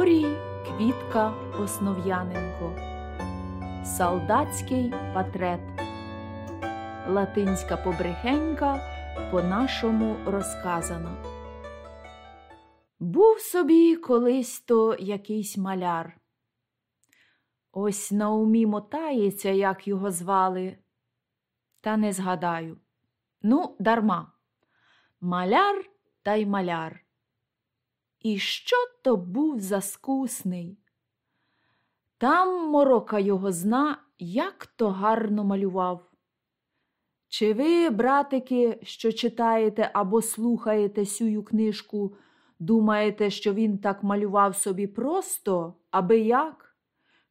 Григорій Квітка Основ'яненко Солдатський патрет Латинська побрехенька по нашому розказано. Був собі колись то якийсь маляр. Ось на умі мотається, як його звали, та не згадаю. Ну, дарма. Маляр та й маляр. І що то був за скусний? Там морока його зна, як то гарно малював. Чи ви, братики, що читаєте або слухаєте сюю книжку, думаєте, що він так малював собі просто, аби як?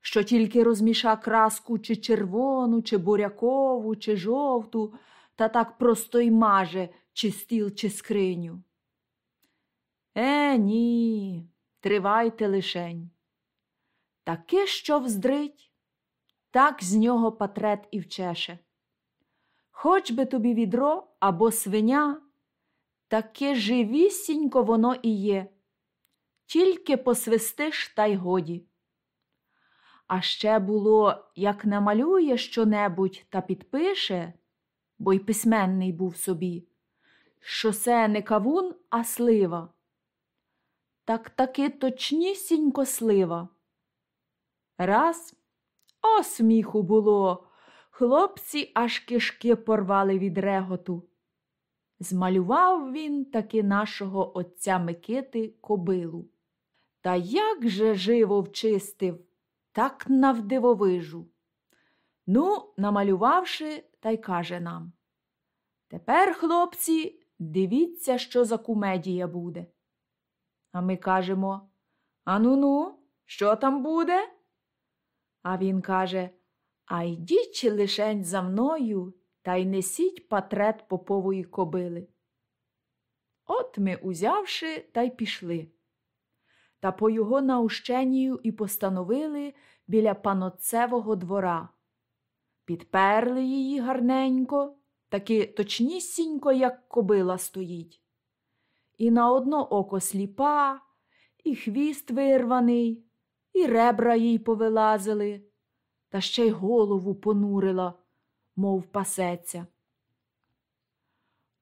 Що тільки розміша краску чи червону, чи бурякову, чи жовту, та так просто й маже, чи стіл, чи скриню? Ні, тривайте лишень. Таке, що вздрить, так з нього патрет і вчеше. Хоч би тобі відро або свиня, таке живісінько воно і є, тільки посвистиш та й годі. А ще було, як намалює щонебудь та підпише, бо й письменний був собі, що це не кавун, а слива. Так таки точнісінько слива. Раз о сміху було, хлопці аж кишки порвали від реготу. Змалював він таки нашого отця Микити кобилу. Та як же живо вчистив, так навдивовижу. Ну, намалювавши, та й каже нам Тепер, хлопці, дивіться, що за кумедія буде. А ми кажемо Ану ну, що там буде? А він каже А йдіть лишень за мною та й несіть патрет попової кобили. От ми, узявши, та й пішли. Та по його наущенню і постановили біля паноцевого двора. Підперли її гарненько, таки точнісінько, як кобила стоїть. І на одно око сліпа, і хвіст вирваний, і ребра їй повилазили, та ще й голову понурила, мов пасеться.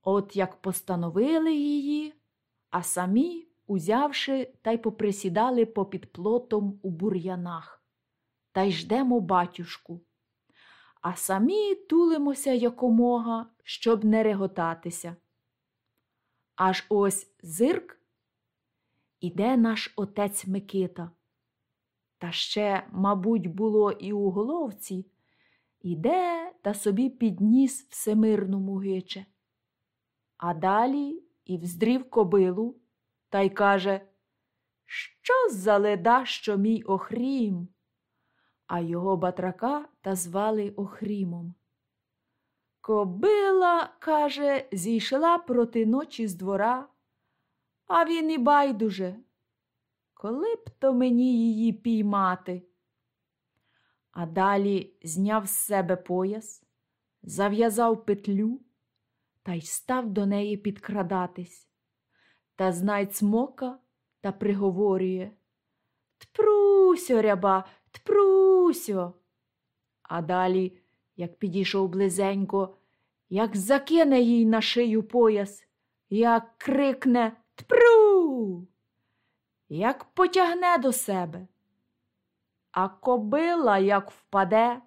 От як постановили її, а самі, узявши, та й поприсідали попід плотом у бур'янах, та й ждемо батюшку. А самі тулимося якомога, щоб не реготатися. Аж ось зирк іде наш отець Микита. Та ще, мабуть, було і у головці, іде та собі підніс всемирну гиче. А далі і вздрів кобилу та й каже, Що за леда, що мій охрім? А його батрака та звали Охрімом. Кобила, каже, зійшла проти ночі з двора, а він і байдуже. Коли б то мені її піймати? А далі зняв з себе пояс, зав'язав петлю та й став до неї підкрадатись. Та знай цмока та приговорює Тпрусьо, ряба, тпрусьо. А далі, як підійшов близенько, як закине їй на шию пояс, як крикне Тпру як потягне до себе. А кобила як впаде,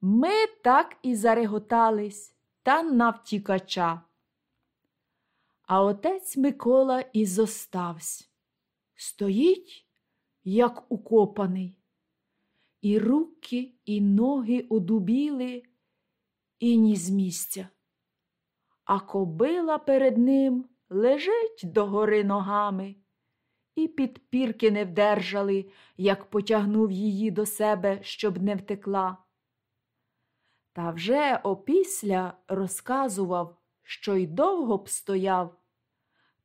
ми так і зареготались та навтікача. А отець Микола і зоставсь. Стоїть, як укопаний, і руки, і ноги одубіли, і ні з місця. А кобила перед ним лежить догори ногами і підпірки не вдержали, як потягнув її до себе, щоб не втекла. Та вже опісля розказував, що й довго б стояв,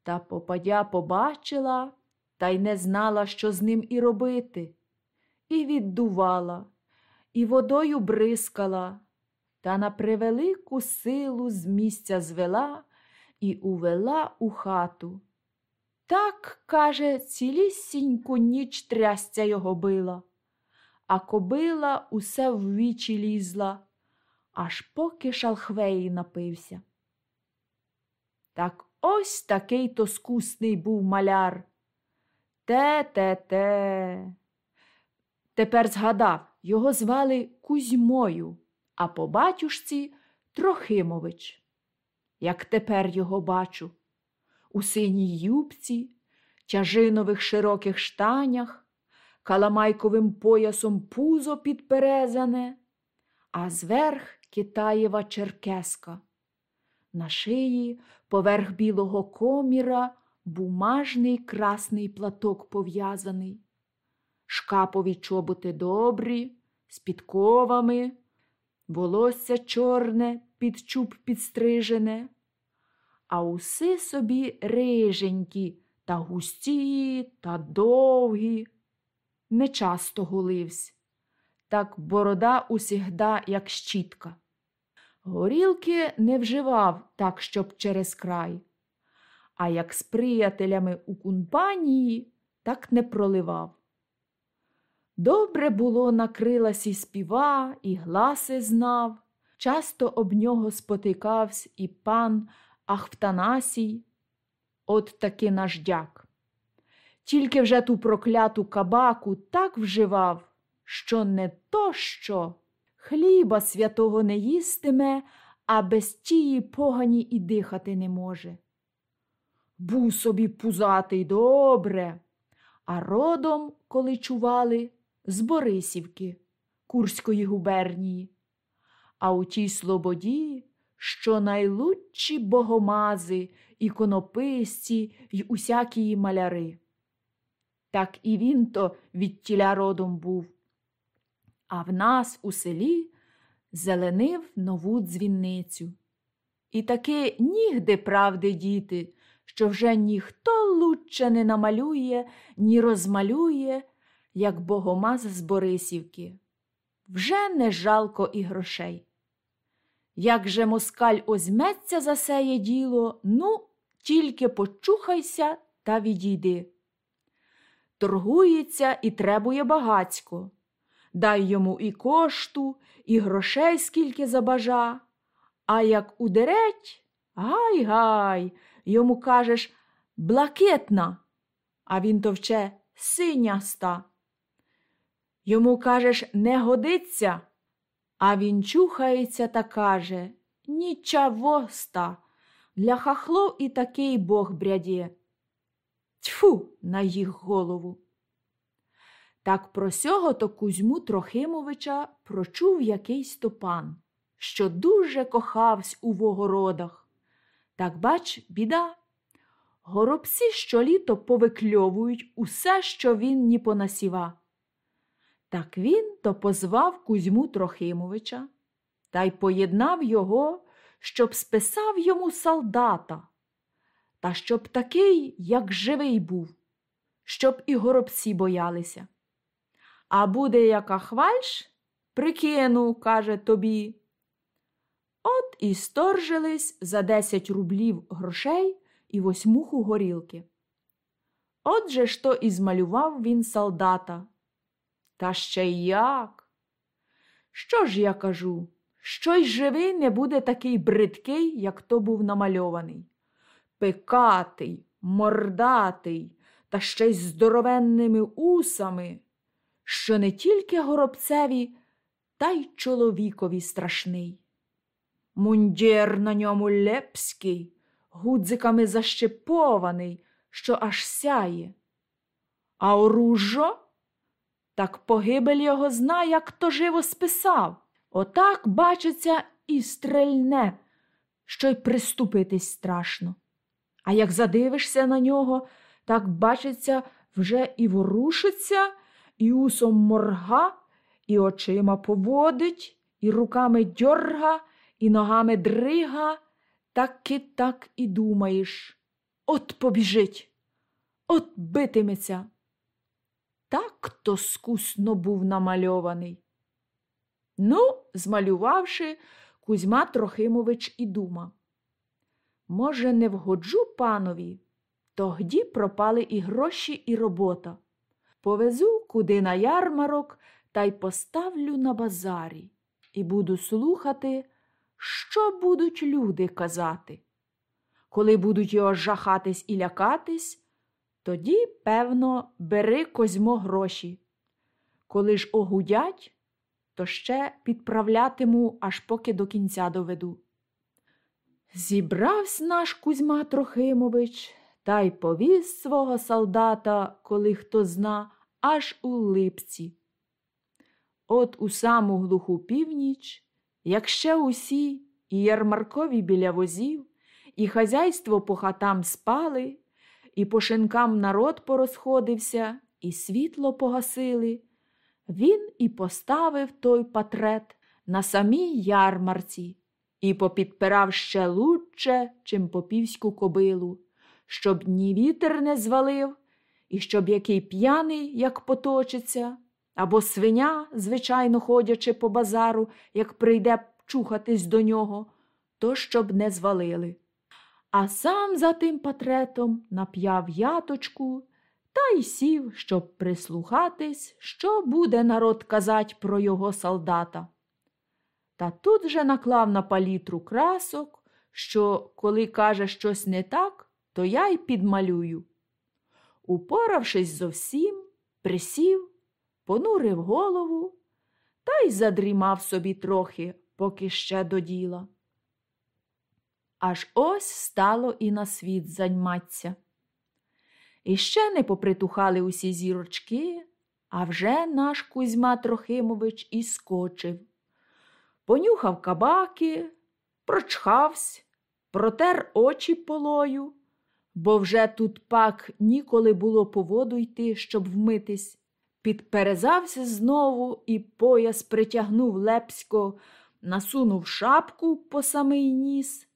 та попадя побачила та й не знала, що з ним і робити, і віддувала, і водою бризкала, та на превелику силу з місця звела і увела у хату Так, каже, цілісіньку ніч трясця його била, а кобила усе в вічі лізла, аж поки шалхвеї напився. Так ось такий то скусний був маляр. Те-те-те. Тепер згадав, його звали Кузьмою, а по батюшці Трохимович. Як тепер його бачу, у синій юбці, тяжинових широких штанях, каламайковим поясом пузо підперезане, а зверх китаєва черкеска. На шиї поверх білого коміра бумажний красний платок пов'язаний, шкапові чоботи добрі, з підковами, волосся чорне, під чуб підстрижене, а уси собі риженькі та густі та довгі. Не часто гуливсь, так борода усігда, як щітка. Горілки не вживав так, щоб через край, а як з приятелями у кумпанії, так не проливав. Добре було накрилась і співа, і гласи знав, часто об нього спотикався і пан Ахвтанасій, от таки наш дяк. Тільки вже ту прокляту кабаку так вживав, що не то що хліба святого не їстиме, а без тії погані і дихати не може. Був собі пузатий добре, а родом, коли чували, з Борисівки, Курської губернії. А у тій слободі, що найлучші богомази, іконописці й усякі маляри. Так і він то від тіля родом був а в нас у селі зеленив нову дзвінницю. І таки нігде правди діти, що вже ніхто лучше не намалює, ні розмалює, як богомаз з Борисівки. Вже не жалко і грошей. Як же москаль озьметься за сеє діло, ну, тільки почухайся та відійди. Торгується і требує багацько дай йому і кошту, і грошей скільки забажа. А як удереть, гай гай, йому кажеш блакитна, а він товче синяста. Йому кажеш не годиться, а він чухається та каже Нічавоста, для хахлов і такий бог бряде. Тьфу на їх голову. Так про сього то Кузьму Трохимовича прочув якийсь то пан, що дуже кохавсь у вогородах. Так, бач, біда. Горобці щоліто повикльовують усе, що він ні понасіва. Так він то позвав Кузьму Трохимовича та й поєднав його, щоб списав йому солдата, та щоб такий, як живий був, щоб і горобці боялися. А буде яка хвальш, прикину, каже тобі. От і сторжились за десять рублів грошей і восьмуху горілки. Отже ж то і змалював він солдата. Та ще як? Що ж я кажу? Що й живий не буде такий бридкий, як то був намальований. Пекатий, мордатий, та ще й здоровенними усами що не тільки горобцеві, та й чоловікові страшний. Мундір на ньому лепський, гудзиками защепований, що аж сяє. А оружо? Так погибель його зна, як то живо списав. Отак бачиться і стрельне, що й приступитись страшно. А як задивишся на нього, так бачиться, вже і ворушиться і усом морга, і очима поводить, і руками дьорга, і ногами дрига, так і так і думаєш. От побіжить, от битиметься. Так то скусно був намальований. Ну, змалювавши, Кузьма Трохимович і дума. Може, не вгоджу панові, Тогді пропали і гроші, і робота. Повезу куди на ярмарок та й поставлю на базарі і буду слухати, що будуть люди казати. Коли будуть його жахатись і лякатись, тоді, певно, бери козьмо гроші. Коли ж огудять, то ще підправлятиму, аж поки до кінця доведу. Зібрався наш Кузьма Трохимович та й повіз свого солдата, коли хто зна, аж у липці. От у саму глуху північ, як ще усі, і ярмаркові біля возів, і хазяйство по хатам спали, і по шинкам народ порозходився, і світло погасили, він і поставив той патрет на самій ярмарці і попідпирав ще лучче, чим попівську кобилу, щоб ні вітер не звалив, і щоб який п'яний, як поточиться, або свиня, звичайно ходячи по базару, як прийде чухатись до нього, то щоб не звалили. А сам за тим патретом нап'яв яточку та й сів, щоб прислухатись, що буде народ казать про його солдата. Та тут же наклав на палітру красок, що, коли каже щось не так, то я й підмалюю. Упоравшись зовсім, присів, понурив голову та й задрімав собі трохи, поки ще до діла. Аж ось стало і на світ заньматься. І ще не попритухали усі зірочки, а вже наш Кузьма Трохимович і скочив. Понюхав кабаки, прочхавсь, протер очі полою, бо вже тут пак ніколи було по воду йти, щоб вмитись. Підперезався знову і пояс притягнув лепсько, насунув шапку по самий ніс,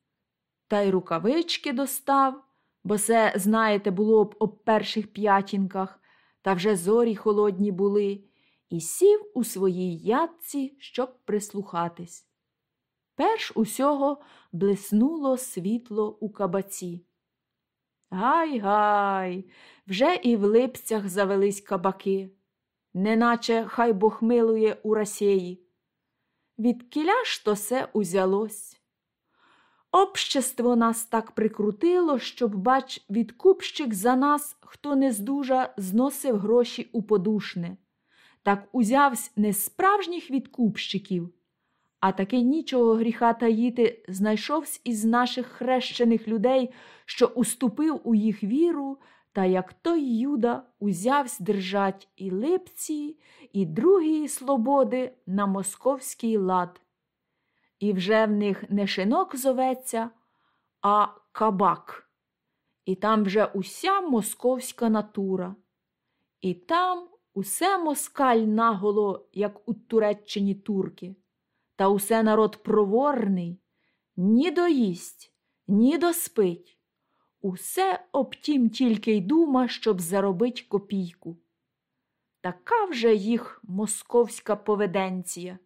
та й рукавички достав бо це, знаєте, було б об перших п'ятінках, та вже зорі холодні були, і сів у своїй ядці, щоб прислухатись. Перш усього блиснуло світло у кабаці. Гай гай, вже і в липцях завелись кабаки, неначе хай Бог милує у Росії. Від кіля ж то се узялось. Общество нас так прикрутило, щоб, бач, відкупщик за нас, хто не здужа, зносив гроші у подушне. Так узявсь не справжніх відкупщиків, а таки нічого гріха таїти знайшовсь із наших хрещених людей, що уступив у їх віру, та як той Юда узявсь держать і липці, і другі слободи на московський лад і вже в них не шинок зоветься, а кабак. І там вже уся московська натура. І там усе москаль наголо, як у Туреччині турки, та усе народ проворний, ні доїсть, ні доспить. Усе обтім тільки й дума, щоб заробить копійку. Така вже їх московська поведенція.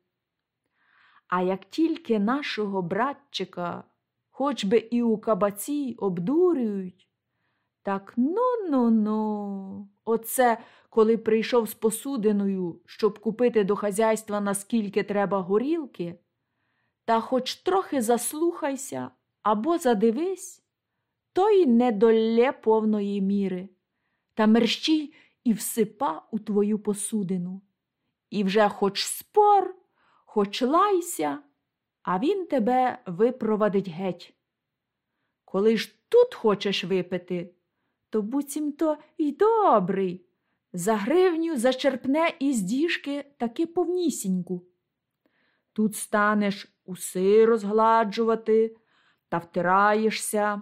А як тільки нашого братчика, хоч би і у кабаці обдурюють, так ну ну ну, оце коли прийшов з посудиною, щоб купити до хазяйства наскільки треба горілки, та хоч трохи заслухайся або задивись, то й не долє повної міри, та мерщій і всипа у твою посудину. І вже хоч спор хоч лайся, а він тебе випровадить геть. Коли ж тут хочеш випити, то буцімто й добрий. За гривню зачерпне із діжки таки повнісіньку. Тут станеш уси розгладжувати та втираєшся,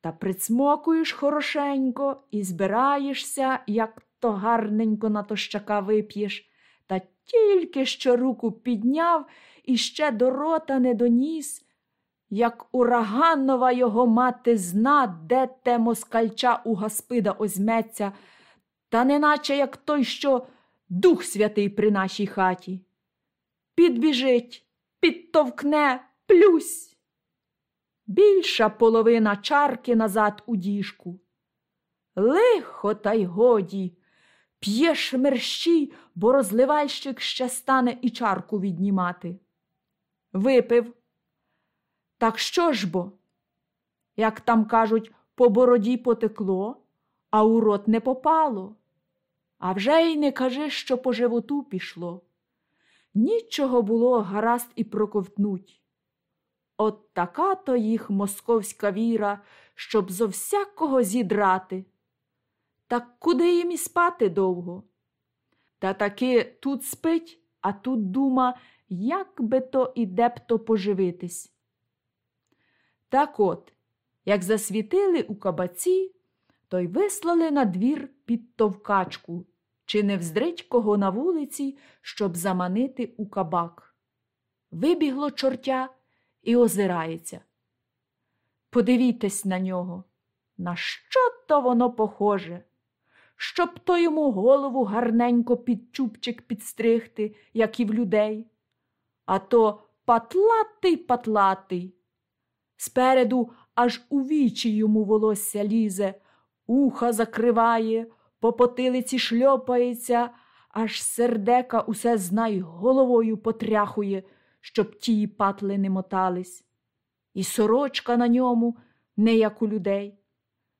та прицмокуєш хорошенько і збираєшся, як то гарненько на тощака вип'єш, та тільки що руку підняв і ще до рота не доніс, як ураганова його мати зна, де те москальча у Гаспида озьметься, та неначе як той, що Дух Святий при нашій хаті. Підбіжить, підтовкне, плюсь. Більша половина чарки назад у діжку. Лихо, та й годі. П'єш мерщій, бо розливальщик ще стане і чарку віднімати. Випив. Так що ж бо? Як там кажуть, по бороді потекло, а у рот не попало. А вже й не кажи, що по животу пішло. Нічого було гаразд і проковтнуть. От така то їх московська віра, щоб зо всякого зідрати. Так куди їм і спати довго? Та таки тут спить, а тут дума, як би то і де б то поживитись. Так от, як засвітили у кабаці, то й вислали на двір під товкачку, чи не вздрить кого на вулиці, щоб заманити у кабак. Вибігло чортя і озирається. Подивітесь на нього, на що то воно похоже, щоб то йому голову гарненько під чубчик підстригти, як і в людей, а то патлатий патлатий. Спереду аж у вічі йому волосся лізе, уха закриває, по потилиці шльопається, аж сердека усе знай головою потряхує, щоб ті патли не мотались. І сорочка на ньому не як у людей.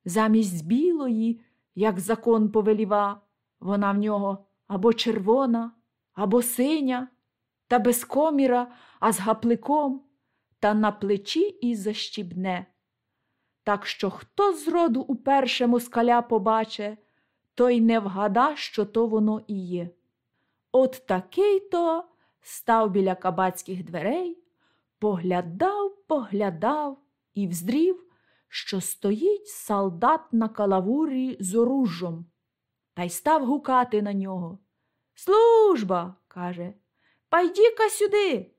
Замість білої, як закон повеліва, вона в нього або червона, або синя, та без коміра, а з гапликом, та на плечі і защібне. Так що хто зроду уперше москаля побаче, той не вгада, що то воно і є. От такий то став біля кабацьких дверей, поглядав, поглядав і вздрів, що стоїть солдат на калавурі з оружжом, та й став гукати на нього. Служба, каже, пайді-ка сюди,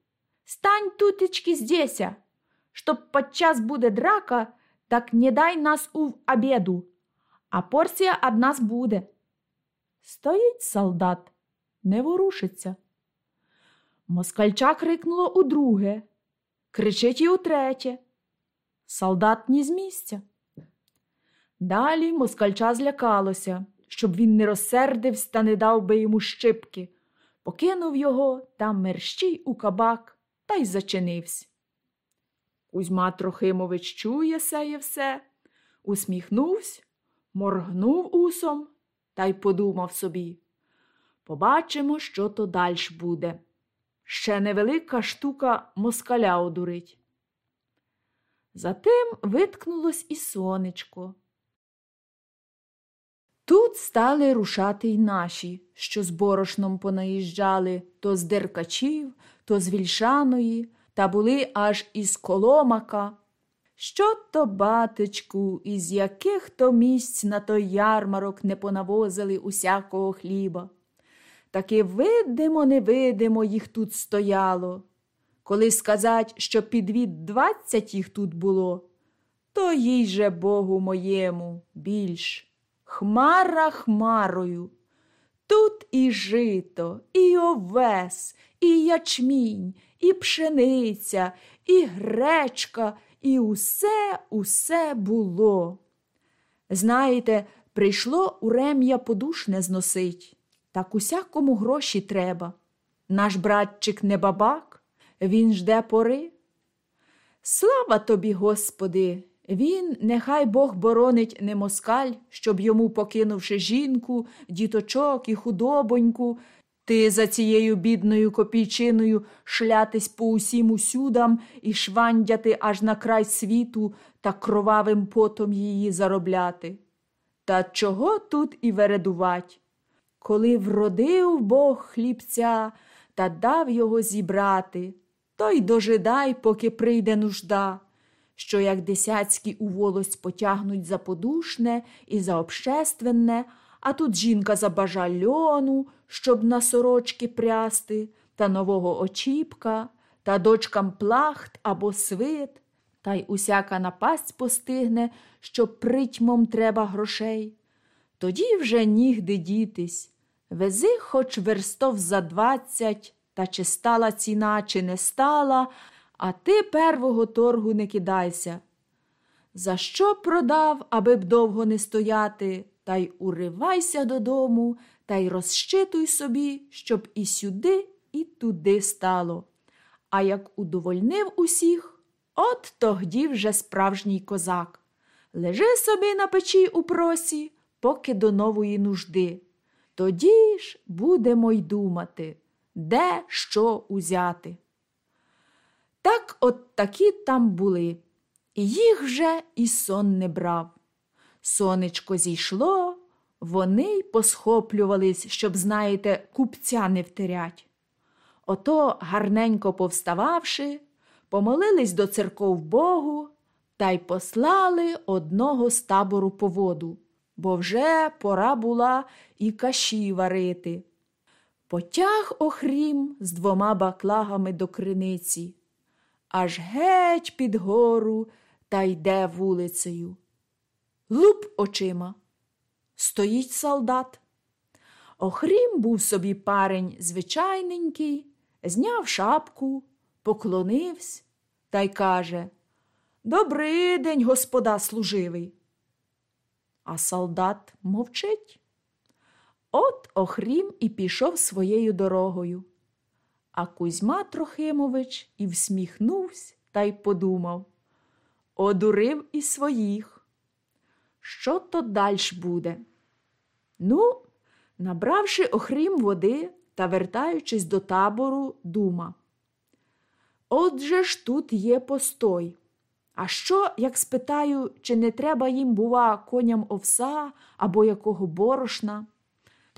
стань тутечки здеся, щоб подчас буде драка, так не дай нас у обіду, а порція од нас буде. Стоїть солдат, не ворушиться. Москальча крикнуло удруге, кричить і утретє. Солдат ні з місця. Далі москальча злякалося, щоб він не розсердився та не дав би йому щипки, покинув його там мерщій у кабак та й зачинився. Кузьма Трохимович чує сеє все, усміхнувся, моргнув усом та й подумав собі. Побачимо, що то дальш буде. Ще невелика штука москаля одурить. Затим виткнулось і сонечко. Тут стали рушати й наші, що з борошном понаїжджали то з Деркачів, то з Вільшаної, та були аж із Коломака. Що то, батечку, із яких то місць на той ярмарок не понавозили усякого хліба. Таки видимо, невидимо їх тут стояло. Коли сказать, що підвід двадцять їх тут було, то їй же Богу моєму більш. Хмара хмарою. Тут і жито, і овес, і ячмінь, і пшениця, і гречка, і усе, усе було. Знаєте, прийшло у рем'я подушне зносить, так усякому гроші треба. Наш братчик не бабак, він жде пори. Слава тобі, Господи! Він, нехай Бог боронить не москаль, щоб йому, покинувши жінку, діточок і худобоньку, ти за цією бідною копійчиною шлятись по усім усюдам і швандяти аж на край світу та кровавим потом її заробляти. Та чого тут і вередувать? Коли вродив Бог хлібця та дав його зібрати, то й дожидай, поки прийде нужда що як десяцькі у волость потягнуть за подушне і за общественне, а тут жінка забажа льону, щоб на сорочки прясти, та нового очіпка, та дочкам плахт або свит, та й усяка напасть постигне, що притьмом треба грошей. Тоді вже нігде дітись. Вези хоч верстов за двадцять, та чи стала ціна, чи не стала, а ти первого торгу не кидайся. За що продав, аби б довго не стояти, та й уривайся додому, та й розщитуй собі, щоб і сюди, і туди стало. А як удовольнив усіх, от тогді вже справжній козак. Лежи собі на печі у просі, поки до нової нужди. Тоді ж будемо й думати, де що узяти. Так от такі там були, і їх вже і сон не брав. Сонечко зійшло, вони й посхоплювались, щоб, знаєте, купця не втерять. Ото, гарненько повстававши, помолились до церков Богу та й послали одного з табору по воду, бо вже пора була і каші варити. Потяг охрім з двома баклагами до криниці, аж геть під гору та йде вулицею. Луп очима. Стоїть солдат. Охрім був собі парень звичайненький, зняв шапку, поклонився та й каже Добрий день, господа служивий. А солдат мовчить. От Охрім і пішов своєю дорогою. А Кузьма Трохимович і всміхнувся та й подумав одурив і своїх. Що то дальш буде? Ну, набравши охрім води та вертаючись до табору, дума. Отже ж тут є постой. А що, як спитаю, чи не треба їм, бува, коням овса або якого борошна?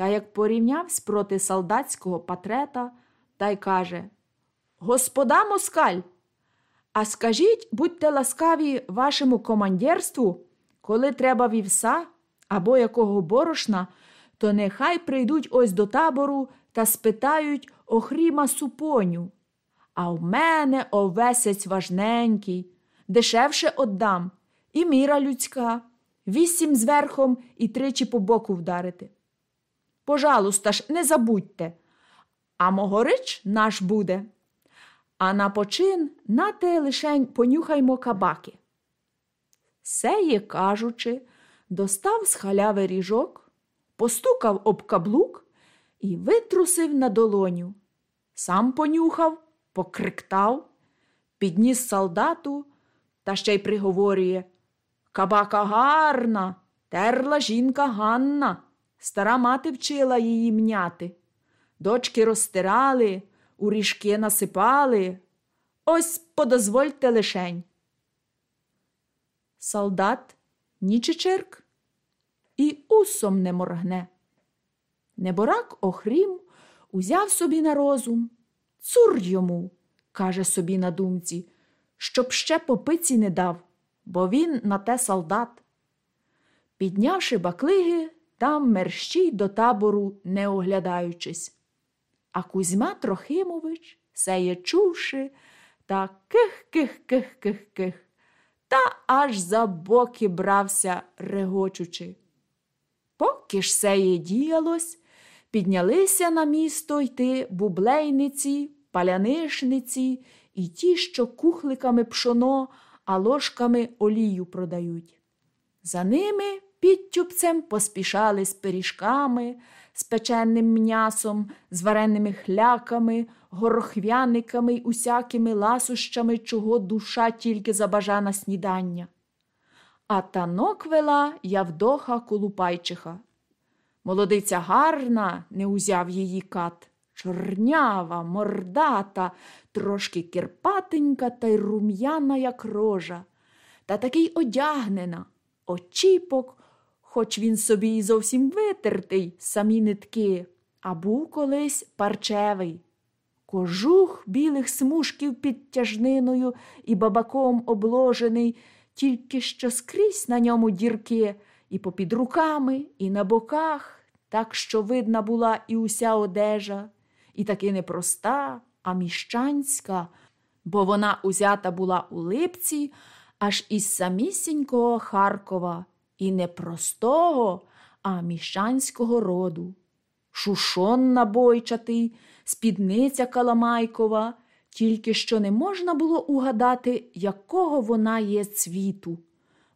Та як порівнявсь проти солдатського патрета та й каже Господа москаль, а скажіть, будьте ласкаві вашому командірству, коли треба вівса або якого борошна, то нехай прийдуть ось до табору та спитають охріма супоню. А в мене овесець важненький, дешевше отдам, і міра людська, вісім зверхом і тричі по боку вдарити. Пожалуйста ж, не забудьте, а могорич наш буде. А на почин на те лишень понюхаймо кабаки. Сеє, кажучи, достав з халяви ріжок, постукав об каблук і витрусив на долоню. Сам понюхав, покриктав, підніс солдату та ще й приговорює Кабака гарна, терла жінка Ганна, стара мати вчила її мняти. Дочки розтирали, у ріжки насипали. Ось подозвольте лишень. Солдат нічичирк і усом не моргне. Неборак охрім узяв собі на розум. Цур йому, каже собі на думці, щоб ще попиці не дав, бо він на те солдат. Піднявши баклиги, там мерщій до табору, не оглядаючись. А Кузьма Трохимович, сеє чувши, та ких ких ких ких ких, та аж за боки брався, регочучи. Поки ж сеє діялось, піднялися на місто йти бублейниці, палянишниці і ті, що кухликами пшоно, а ложками олію продають. За ними підтюбцем поспішали з пиріжками, з печенним м'ясом, з вареними хляками, горохвяниками й усякими ласощами, чого душа тільки забажа на снідання. А танок вела Явдоха Колупайчиха. Молодиця гарна, не узяв її кат, чорнява, мордата, трошки кирпатенька та й рум'яна, як рожа, та такий одягнена, очіпок, хоч він собі й зовсім витертий, самі нитки, а був колись парчевий. Кожух білих смужків під тяжниною і бабаком обложений, тільки що скрізь на ньому дірки, і попід руками, і на боках, так що видна була і уся одежа, і таки не проста, а міщанська, бо вона узята була у липці аж із самісінького Харкова, і не простого, а міщанського роду. Шушон набойчатий, спідниця Каламайкова, тільки що не можна було угадати, якого вона є цвіту,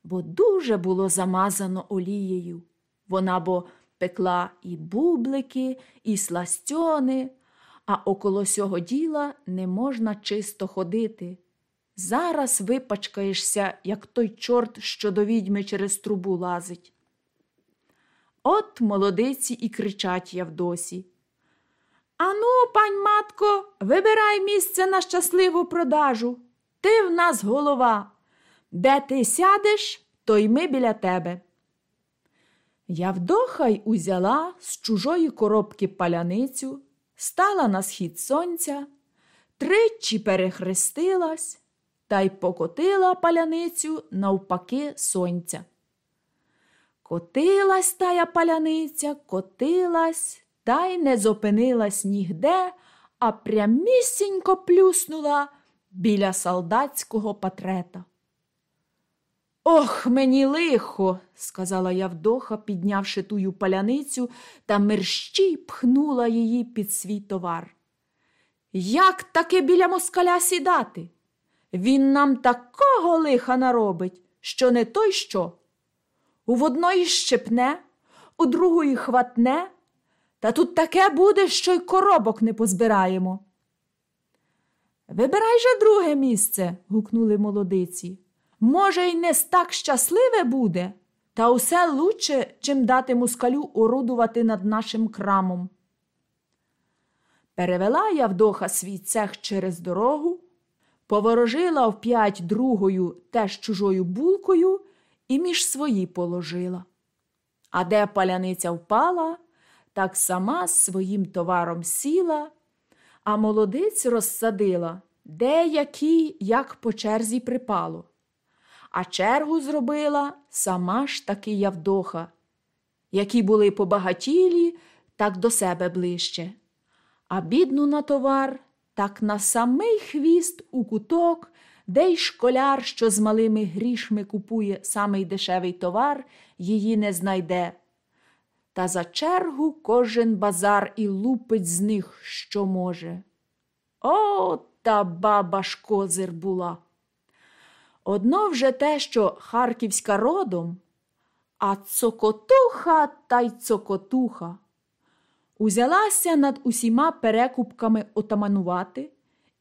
бо дуже було замазано олією. Вона бо пекла і бублики, і сластьони, а около сього діла не можна чисто ходити. Зараз випачкаєшся, як той чорт, що до відьми через трубу лазить. От молодиці і кричать Явдосі. Ану, пань матко, вибирай місце на щасливу продажу. Ти в нас голова. Де ти сядеш, то й ми біля тебе. Явдоха й узяла з чужої коробки паляницю, стала на схід сонця, тричі перехрестилась та й покотила паляницю навпаки сонця. Котилась тая паляниця, котилась, та й не зупинилась нігде, а прямісінько плюснула біля солдатського патрета. Ох, мені лихо, сказала Явдоха, піднявши тую паляницю та мерщій пхнула її під свій товар. Як таки біля москаля сідати? Він нам такого лиха наробить, що не той що. У одної щепне, у другої хватне, та тут таке буде, що й коробок не позбираємо. Вибирай же друге місце, гукнули молодиці. Може, й не так щасливе буде, та усе лучше, чим дати мускалю орудувати над нашим крамом. Перевела Явдоха свій цех через дорогу, поворожила вп'ять другою теж чужою булкою і між свої положила. А де паляниця впала, так сама своїм товаром сіла, а молодиць розсадила, де який, як по черзі припало. А чергу зробила сама ж таки Явдоха, які були побагатілі, так до себе ближче, а бідну на товар, так на самий хвіст у куток, де й школяр, що з малими грішми купує самий дешевий товар, її не знайде. Та за чергу кожен базар і лупить з них, що може. О, та баба ж козир була. Одно вже те, що харківська родом, а цокотуха та й цокотуха. Узялася над усіма перекупками отаманувати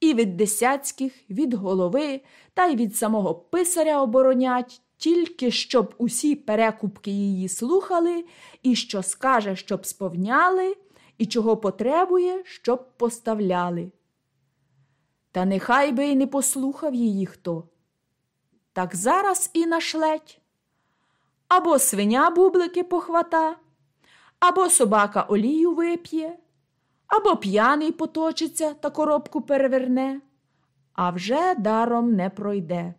і від десяцьких, від голови та й від самого писаря оборонять, тільки щоб усі перекупки її слухали, і що скаже, щоб сповняли, і чого потребує, щоб поставляли. Та нехай би й не послухав її хто. Так зараз і нашлеть. Або свиня бублики похвата, або собака олію вип'є, або п'яний поточиться та коробку переверне, а вже даром не пройде.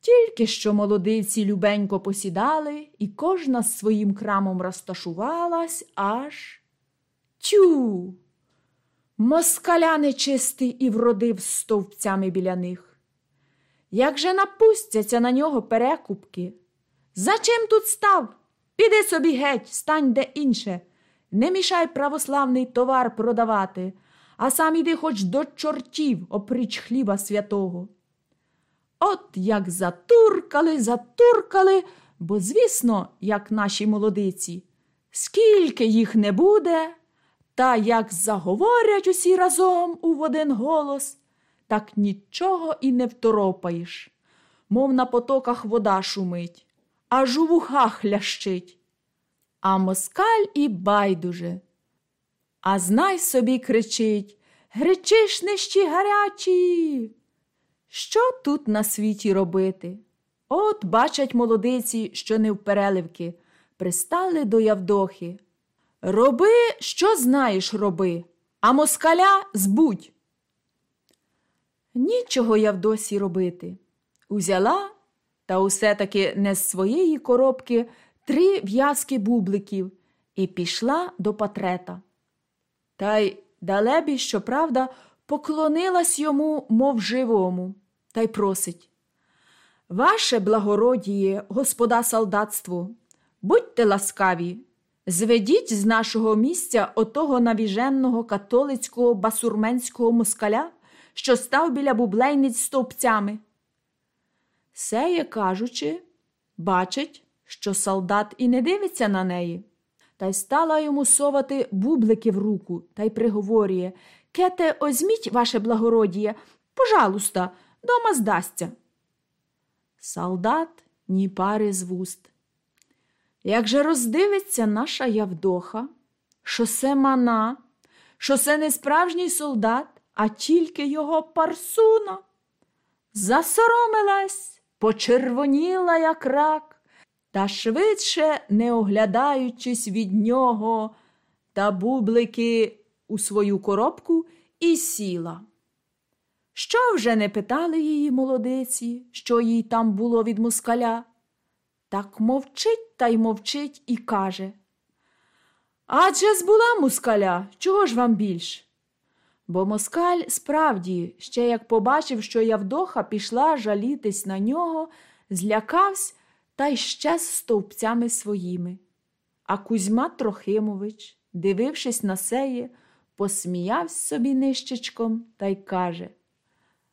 Тільки що молодиці любенько посідали, і кожна з своїм крамом розташувалась, аж тю. Москаля нечистий і вродив стовпцями біля них. Як же напустяться на нього перекупки? За чим тут став? Піди собі геть, стань де інше. Не мішай православний товар продавати, а сам іди хоч до чортів опріч хліба святого. От як затуркали, затуркали, бо, звісно, як наші молодиці, скільки їх не буде, та як заговорять усі разом у один голос, так нічого і не второпаєш, мов на потоках вода шумить, аж у вухах лящить. А москаль і байдуже. А знай собі кричить Гречиш нещі гарячі. Що тут на світі робити? От бачать молодиці, що не в переливки, пристали до Явдохи. Роби, що знаєш, роби, а москаля збудь. Нічого Явдосі робити. Узяла та усе таки не з своєї коробки три в'язки бубликів і пішла до патрета. Та й далебі, щоправда, поклонилась йому, мов живому, та й просить. Ваше благородіє, господа солдатству, будьте ласкаві, зведіть з нашого місця отого навіженного католицького басурменського москаля, що став біля бублейниць стовпцями. Сеє кажучи, бачить, що солдат і не дивиться на неї. Та й стала йому совати бублики в руку та й приговорює Кете, озьміть, ваше благородіє, пожалуйста, дома здасться. Солдат ні пари з вуст. Як же роздивиться наша Явдоха, що се мана, що це не справжній солдат, а тільки його парсуна. Засоромилась, почервоніла, як рак, та швидше, не оглядаючись від нього, та бублики у свою коробку і сіла. Що вже не питали її молодиці, що їй там було від москаля? Так мовчить та й мовчить і каже Адже збула москаля, чого ж вам більш? Бо москаль справді, ще як побачив, що Явдоха пішла жалітись на нього, злякався та й щез стовпцями своїми. А Кузьма Трохимович, дивившись на сеє, посміявся собі нищечком та й каже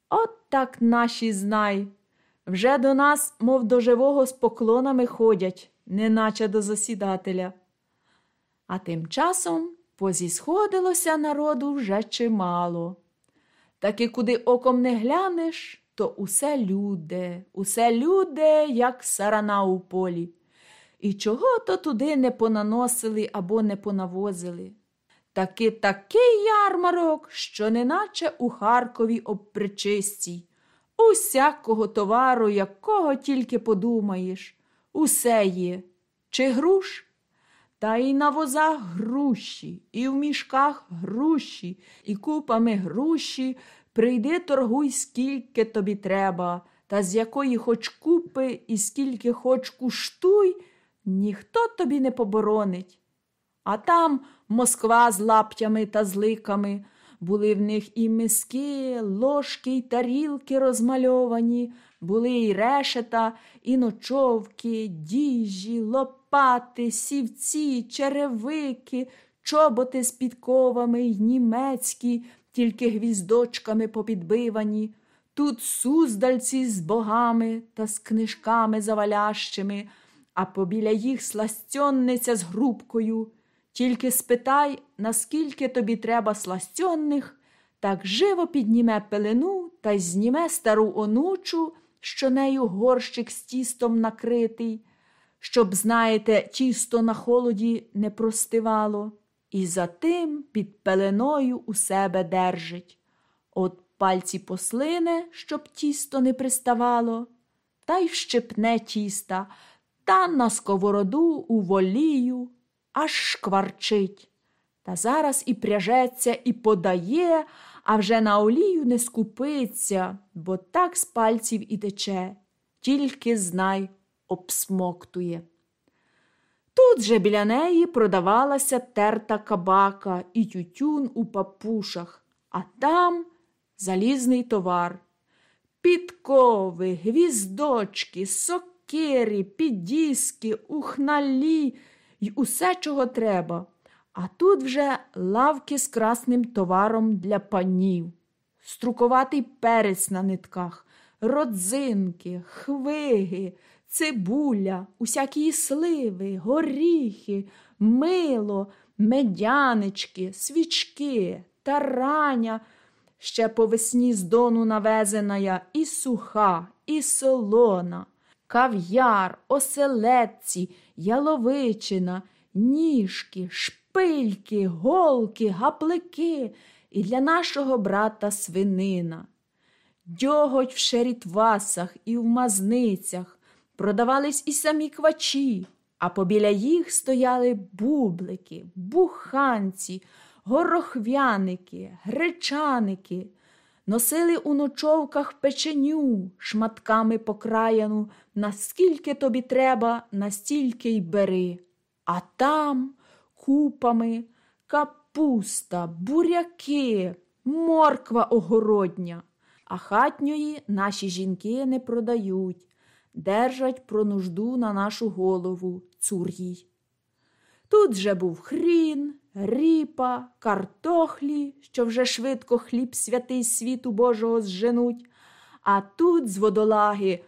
От так наші знай. Вже до нас, мов до живого, з поклонами ходять, неначе до засідателя. А тим часом позісходилося народу вже чимало. Таки куди оком не глянеш, то усе люде, усе люде, як сарана у полі. І чого то туди не понаносили або не понавозили. Таки такий ярмарок, що неначе у Харкові об причистій. Усякого товару, якого тільки подумаєш, усе є, чи груш, та й на возах груші, і в мішках груші, і купами груші. Прийди, торгуй, скільки тобі треба, та з якої хоч купи і скільки хоч куштуй, ніхто тобі не поборонить. А там Москва з лаптями та зликами. Були в них і миски, ложки, й тарілки розмальовані, були й решета, і ночовки, діжі, лопати, сівці, черевики, чоботи з підковами й німецькі, тільки гвіздочками попідбивані. Тут суздальці з богами та з книжками завалящими, а побіля їх сластьонниця з грубкою. Тільки спитай, наскільки тобі треба сластьонних, так живо підніме пелену та й зніме стару онучу, що нею горщик з тістом накритий, щоб, знаєте, тісто на холоді не простивало, і за тим під пеленою у себе держить. От пальці послине, щоб тісто не приставало, та й вщепне тіста, та на сковороду у волію аж шкварчить. Та зараз і пряжеться, і подає, а вже на олію не скупиться, бо так з пальців і тече, тільки знай обсмоктує. Тут же біля неї продавалася терта кабака і тютюн у папушах, а там залізний товар. Підкови, гвіздочки, сокири, підіски, ухналі й усе, чого треба. А тут вже лавки з красним товаром для панів, струкуватий перець на нитках, родзинки, хвиги, цибуля, усякі сливи, горіхи, мило, медянички, свічки, тараня, ще по весні з дону навезена і суха, і солона. Кав'яр, оселедці, яловичина, ніжки, шпильки, голки, гаплики і для нашого брата свинина. Дьоготь в шерітвасах і в мазницях продавались і самі квачі, а побіля їх стояли бублики, буханці, горохвяники, гречаники, носили у ночовках печеню, шматками покраяну, наскільки тобі треба, настільки й бери. А там купами капуста, буряки, морква огородня, а хатньої наші жінки не продають, держать про нужду на нашу голову цур. Тут же був хрін, ріпа, картохлі, що вже швидко хліб святий світу Божого зженуть, а тут з водолаги